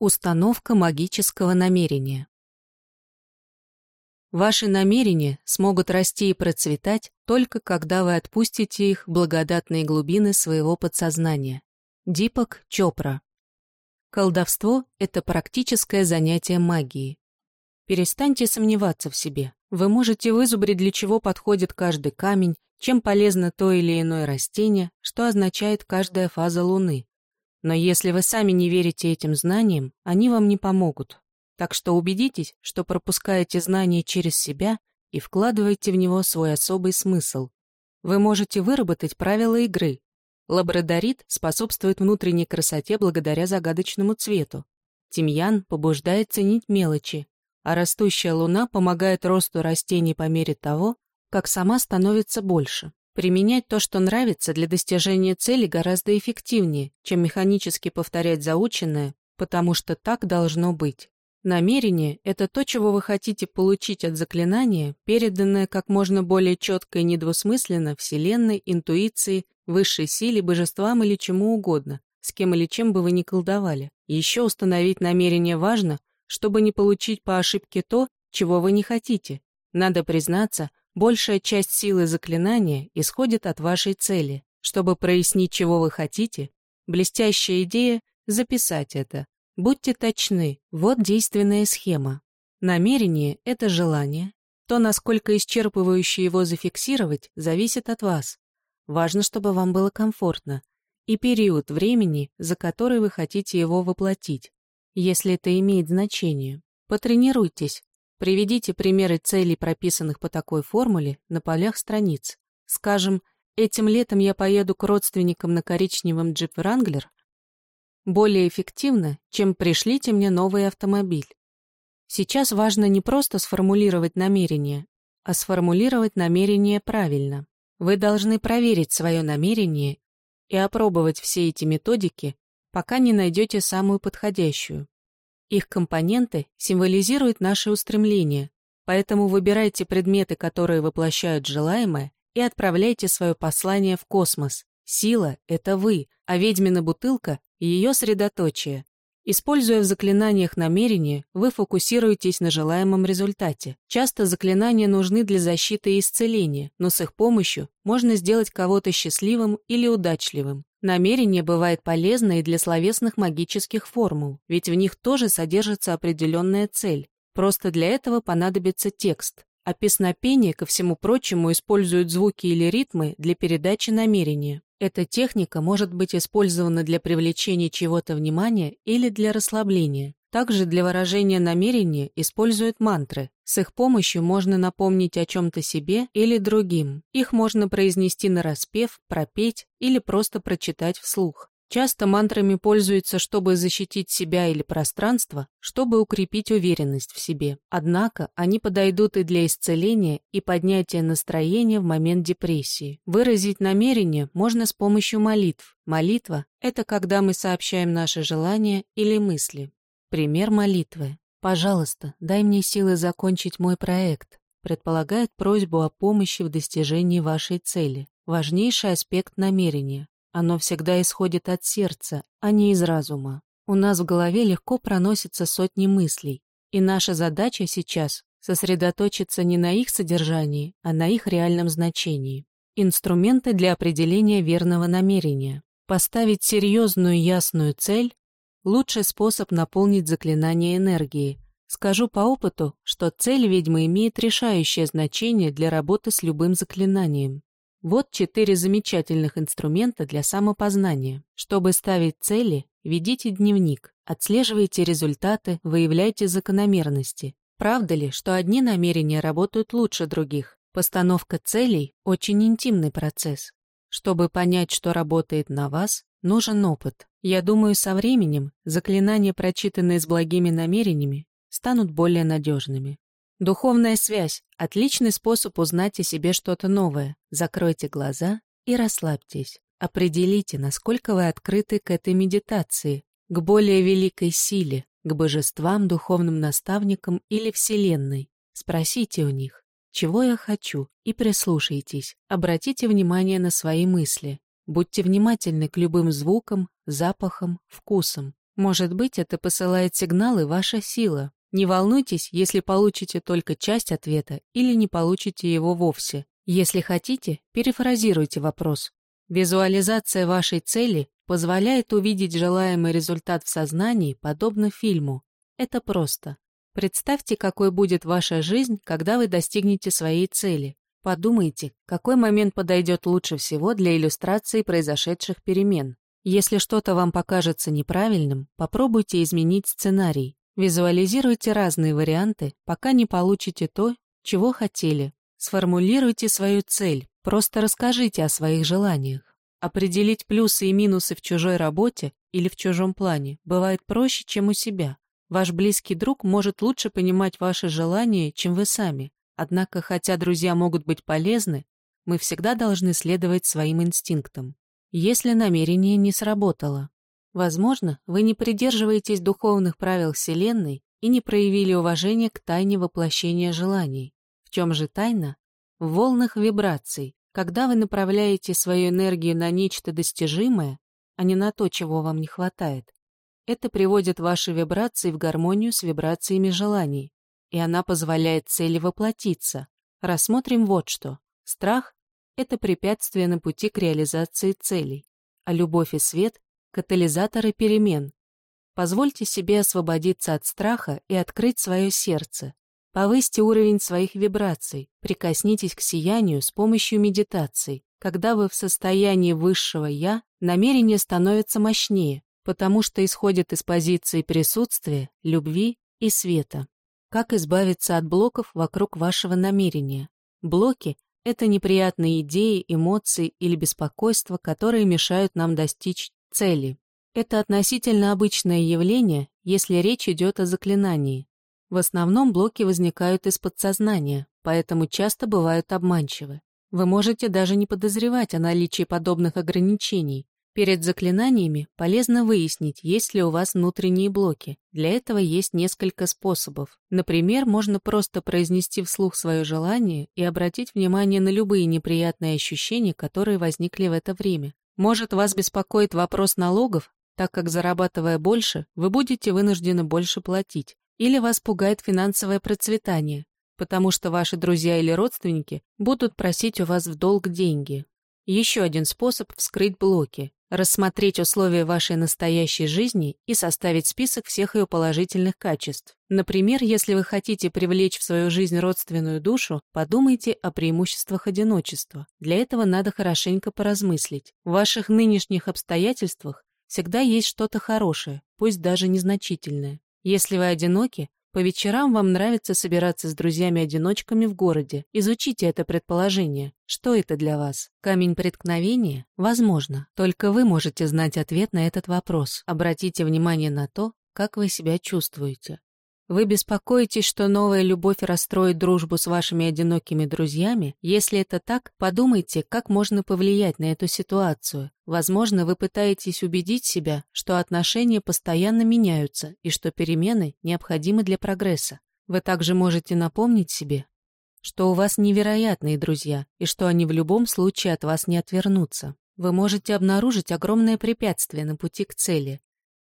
Установка магического намерения. Ваши намерения смогут расти и процветать только когда вы отпустите их в благодатные глубины своего подсознания. Дипак Чопра. Колдовство — это практическое занятие магией. Перестаньте сомневаться в себе. Вы можете вызубрить, для чего подходит каждый камень, чем полезно то или иное растение, что означает каждая фаза Луны. Но если вы сами не верите этим знаниям, они вам не помогут. Так что убедитесь, что пропускаете знания через себя и вкладываете в него свой особый смысл. Вы можете выработать правила игры. Лабрадорит способствует внутренней красоте благодаря загадочному цвету. Тимьян побуждает ценить мелочи, а растущая луна помогает росту растений по мере того, как сама становится больше. Применять то, что нравится для достижения цели гораздо эффективнее, чем механически повторять заученное, потому что так должно быть. Намерение — это то, чего вы хотите получить от заклинания, переданное как можно более четко и недвусмысленно Вселенной, интуиции, высшей силе, божествам или чему угодно, с кем или чем бы вы ни колдовали. Еще установить намерение важно, чтобы не получить по ошибке то, чего вы не хотите. Надо признаться — Большая часть силы заклинания исходит от вашей цели. Чтобы прояснить, чего вы хотите, блестящая идея — записать это. Будьте точны, вот действенная схема. Намерение — это желание. То, насколько исчерпывающе его зафиксировать, зависит от вас. Важно, чтобы вам было комфортно. И период времени, за который вы хотите его воплотить, если это имеет значение. Потренируйтесь, Приведите примеры целей, прописанных по такой формуле, на полях страниц. Скажем, этим летом я поеду к родственникам на коричневом джип Wrangler. Более эффективно, чем пришлите мне новый автомобиль. Сейчас важно не просто сформулировать намерение, а сформулировать намерение правильно. Вы должны проверить свое намерение и опробовать все эти методики, пока не найдете самую подходящую. Их компоненты символизируют наши устремления, поэтому выбирайте предметы, которые воплощают желаемое, и отправляйте свое послание в космос. Сила — это вы, а ведьмина бутылка — ее средоточие. Используя в заклинаниях намерения, вы фокусируетесь на желаемом результате. Часто заклинания нужны для защиты и исцеления, но с их помощью можно сделать кого-то счастливым или удачливым. Намерение бывает полезно и для словесных магических формул, ведь в них тоже содержится определенная цель. Просто для этого понадобится текст. А песнопение, ко всему прочему, используют звуки или ритмы для передачи намерения. Эта техника может быть использована для привлечения чего-то внимания или для расслабления. Также для выражения намерения используют мантры. С их помощью можно напомнить о чем-то себе или другим. Их можно произнести на распев, пропеть или просто прочитать вслух. Часто мантрами пользуются, чтобы защитить себя или пространство, чтобы укрепить уверенность в себе. Однако они подойдут и для исцеления и поднятия настроения в момент депрессии. Выразить намерение можно с помощью молитв. Молитва – это когда мы сообщаем наши желания или мысли. Пример молитвы. «Пожалуйста, дай мне силы закончить мой проект», предполагает просьбу о помощи в достижении вашей цели. Важнейший аспект намерения. Оно всегда исходит от сердца, а не из разума. У нас в голове легко проносятся сотни мыслей, и наша задача сейчас — сосредоточиться не на их содержании, а на их реальном значении. Инструменты для определения верного намерения. Поставить серьезную ясную цель лучший способ наполнить заклинание энергией. Скажу по опыту, что цель ведьмы имеет решающее значение для работы с любым заклинанием. Вот четыре замечательных инструмента для самопознания. Чтобы ставить цели, ведите дневник, отслеживайте результаты, выявляйте закономерности. Правда ли, что одни намерения работают лучше других? Постановка целей – очень интимный процесс. Чтобы понять, что работает на вас, нужен опыт. Я думаю, со временем заклинания, прочитанные с благими намерениями, станут более надежными. Духовная связь — отличный способ узнать о себе что-то новое. Закройте глаза и расслабьтесь. Определите, насколько вы открыты к этой медитации, к более великой силе, к божествам, духовным наставникам или Вселенной. Спросите у них, чего я хочу, и прислушайтесь. Обратите внимание на свои мысли. Будьте внимательны к любым звукам, запахам, вкусам. Может быть, это посылает сигналы ваша сила. Не волнуйтесь, если получите только часть ответа или не получите его вовсе. Если хотите, перефразируйте вопрос. Визуализация вашей цели позволяет увидеть желаемый результат в сознании, подобно фильму. Это просто. Представьте, какой будет ваша жизнь, когда вы достигнете своей цели. Подумайте, какой момент подойдет лучше всего для иллюстрации произошедших перемен. Если что-то вам покажется неправильным, попробуйте изменить сценарий. Визуализируйте разные варианты, пока не получите то, чего хотели. Сформулируйте свою цель, просто расскажите о своих желаниях. Определить плюсы и минусы в чужой работе или в чужом плане бывает проще, чем у себя. Ваш близкий друг может лучше понимать ваши желания, чем вы сами. Однако, хотя друзья могут быть полезны, мы всегда должны следовать своим инстинктам. Если намерение не сработало, возможно, вы не придерживаетесь духовных правил Вселенной и не проявили уважения к тайне воплощения желаний. В чем же тайна? В волнах вибраций. Когда вы направляете свою энергию на нечто достижимое, а не на то, чего вам не хватает, это приводит ваши вибрации в гармонию с вибрациями желаний, и она позволяет цели воплотиться. Рассмотрим вот что. Страх — это препятствие на пути к реализации целей, а любовь и свет — катализаторы перемен. Позвольте себе освободиться от страха и открыть свое сердце. Повысьте уровень своих вибраций, прикоснитесь к сиянию с помощью медитаций. Когда вы в состоянии высшего «я», намерение становится мощнее, потому что исходит из позиции присутствия, любви и света. Как избавиться от блоков вокруг вашего намерения? Блоки — это неприятные идеи, эмоции или беспокойства, которые мешают нам достичь цели. Это относительно обычное явление, если речь идет о заклинании. В основном блоки возникают из подсознания, поэтому часто бывают обманчивы. Вы можете даже не подозревать о наличии подобных ограничений, Перед заклинаниями полезно выяснить, есть ли у вас внутренние блоки. Для этого есть несколько способов. Например, можно просто произнести вслух свое желание и обратить внимание на любые неприятные ощущения, которые возникли в это время. Может, вас беспокоит вопрос налогов, так как, зарабатывая больше, вы будете вынуждены больше платить. Или вас пугает финансовое процветание, потому что ваши друзья или родственники будут просить у вас в долг деньги. Еще один способ – вскрыть блоки рассмотреть условия вашей настоящей жизни и составить список всех ее положительных качеств. Например, если вы хотите привлечь в свою жизнь родственную душу, подумайте о преимуществах одиночества. Для этого надо хорошенько поразмыслить. В ваших нынешних обстоятельствах всегда есть что-то хорошее, пусть даже незначительное. Если вы одиноки, по вечерам вам нравится собираться с друзьями-одиночками в городе. Изучите это предположение. Что это для вас? Камень преткновения? Возможно. Только вы можете знать ответ на этот вопрос. Обратите внимание на то, как вы себя чувствуете. Вы беспокоитесь, что новая любовь расстроит дружбу с вашими одинокими друзьями? Если это так, подумайте, как можно повлиять на эту ситуацию. Возможно, вы пытаетесь убедить себя, что отношения постоянно меняются и что перемены необходимы для прогресса. Вы также можете напомнить себе, что у вас невероятные друзья и что они в любом случае от вас не отвернутся. Вы можете обнаружить огромное препятствие на пути к цели.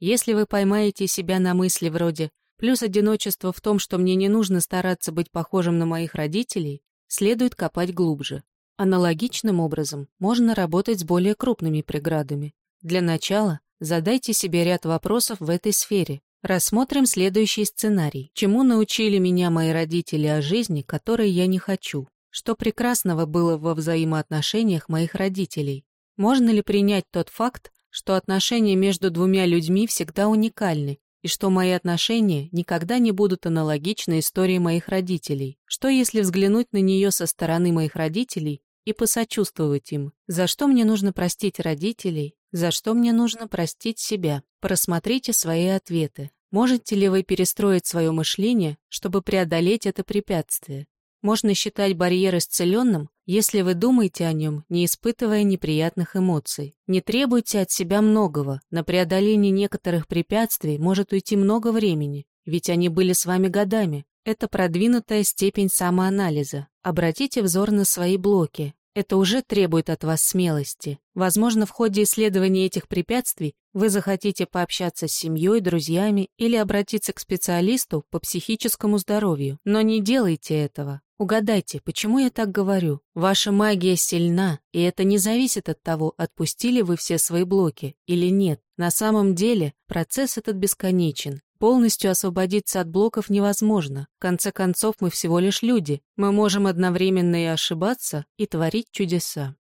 Если вы поймаете себя на мысли вроде Плюс одиночество в том, что мне не нужно стараться быть похожим на моих родителей, следует копать глубже. Аналогичным образом можно работать с более крупными преградами. Для начала задайте себе ряд вопросов в этой сфере. Рассмотрим следующий сценарий. Чему научили меня мои родители о жизни, которой я не хочу? Что прекрасного было во взаимоотношениях моих родителей? Можно ли принять тот факт, что отношения между двумя людьми всегда уникальны, и что мои отношения никогда не будут аналогичны истории моих родителей. Что если взглянуть на нее со стороны моих родителей и посочувствовать им? За что мне нужно простить родителей? За что мне нужно простить себя? Просмотрите свои ответы. Можете ли вы перестроить свое мышление, чтобы преодолеть это препятствие? Можно считать барьер исцеленным, если вы думаете о нем, не испытывая неприятных эмоций. Не требуйте от себя многого, на преодоление некоторых препятствий может уйти много времени, ведь они были с вами годами. Это продвинутая степень самоанализа. Обратите взор на свои блоки. Это уже требует от вас смелости. Возможно, в ходе исследования этих препятствий вы захотите пообщаться с семьей, друзьями или обратиться к специалисту по психическому здоровью. Но не делайте этого. Угадайте, почему я так говорю? Ваша магия сильна, и это не зависит от того, отпустили вы все свои блоки или нет. На самом деле процесс этот бесконечен. Полностью освободиться от блоков невозможно. В конце концов, мы всего лишь люди. Мы можем одновременно и ошибаться, и творить чудеса.